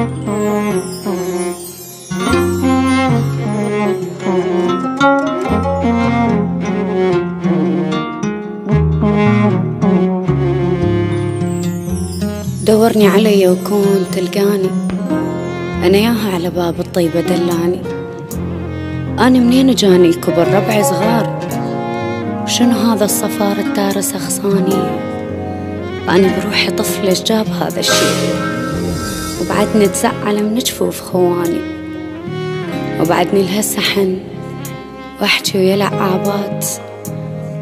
دورني علي وكون تلقاني. أنا ياها على باب الطيبة دلاني. أنا منين جاني الكبر ربعي صغار؟ شنو هذا الصفار التارس أخصاني أنا بروحي طفل إيش جاب هذا الشي وبعدني تزعل من جفوف خواني. وبعدني لها سحن وأحكي ويا لعابات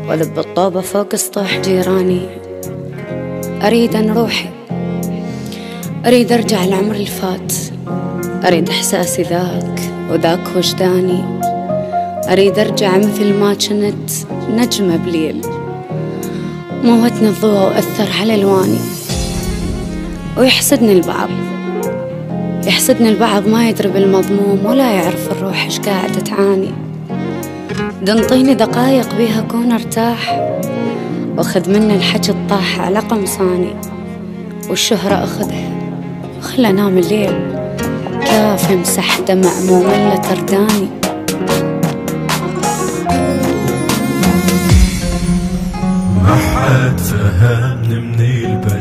وذب الطوبة فوق سطوح جيراني. أريد أن روحي. أريد أرجع العمر اللي فات أريد إحساسي ذاك وذاك وجداني. أريد أرجع مثل ما كنت نجمة بليل. موتني الضوء وأثر على ألواني. ويحسدني البعض. يحسدني البعض ما يدري بالمضموم ولا يعرف الروح إيش قاعدة تعاني. دنطيني دقايق بيها كون ارتاح وأخذ مني الحكي الطاح على قمصاني. والشهرة اخذها وخلى انام الليل. كاف يمسح دمع مملة ترداني.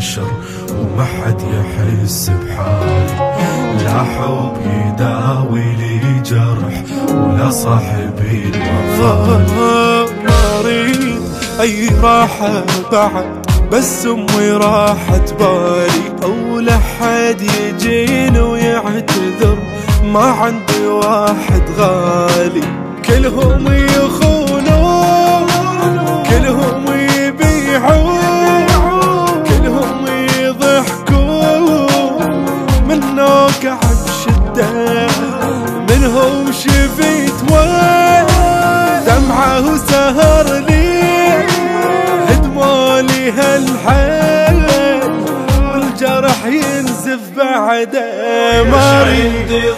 البشر وما حد يحس بحالي. لا حب يداوي لي جرح ولا صاحبي الوفاء ما أريد أي راحة بعد بس أمي راحت بالي. أو لحد يجيني ويعتذر ما عندي واحد غالي. كلهم يخونون منو قعد بشدة منهم شفيت وين؟ دمعة وسهر لي هدمولي هالحيل والجرح ينزف بعده ما عندي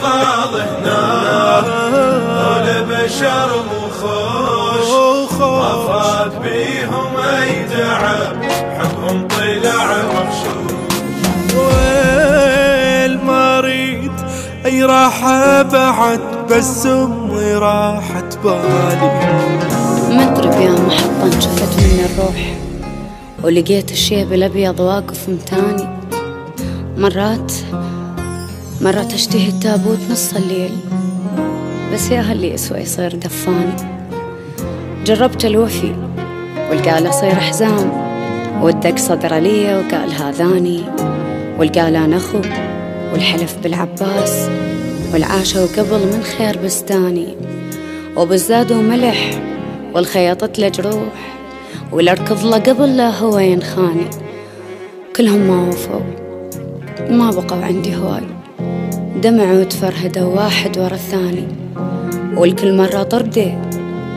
اي راحة بعد بس أمي راحت بالي. مدري بيوم محطة انشفت مني الروح. ولقيت الشيب الأبيض واقف متاني. مرات مرات أشتهي التابوت نص الليل. بس يا هل يسوى يصير دفاني جربت الوفي والقال أصير حزام. ودق صدر لي وقال هذاني والقال أنا أخو والحلف بالعباس والعاشوا قبل من خير بستاني وبالزاد وملح والخياطت له جروح والأركض له قبل لا هو ينخاني. كلهم ما وفوا ما بقوا عندي هواي. دمعوا وتفرهدوا واحد ورا الثاني والكل مرة طرده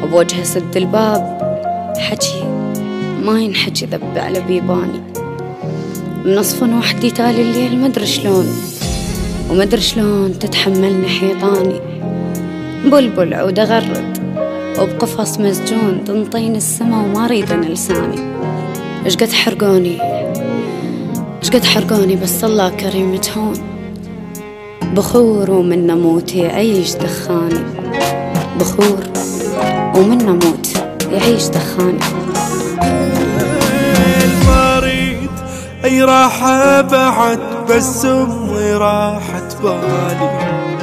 وبوجهه سد الباب. حكي ما ينحكي ذب على بيباني. منصف وحدي تالي الليل مدري شلون. ومدري شلون تتحملني حيطاني. بلبل عود أغرد وبقفص مسجون تنطين السما وما ريد أنا لساني إيش قد حرقوني؟ إيش قد حرقوني بس الله كريم تهون بخور ومن موت يعيش دخاني. بخور ومن موت يعيش دخاني. أي راحة بعد بس أمي راحت بالي.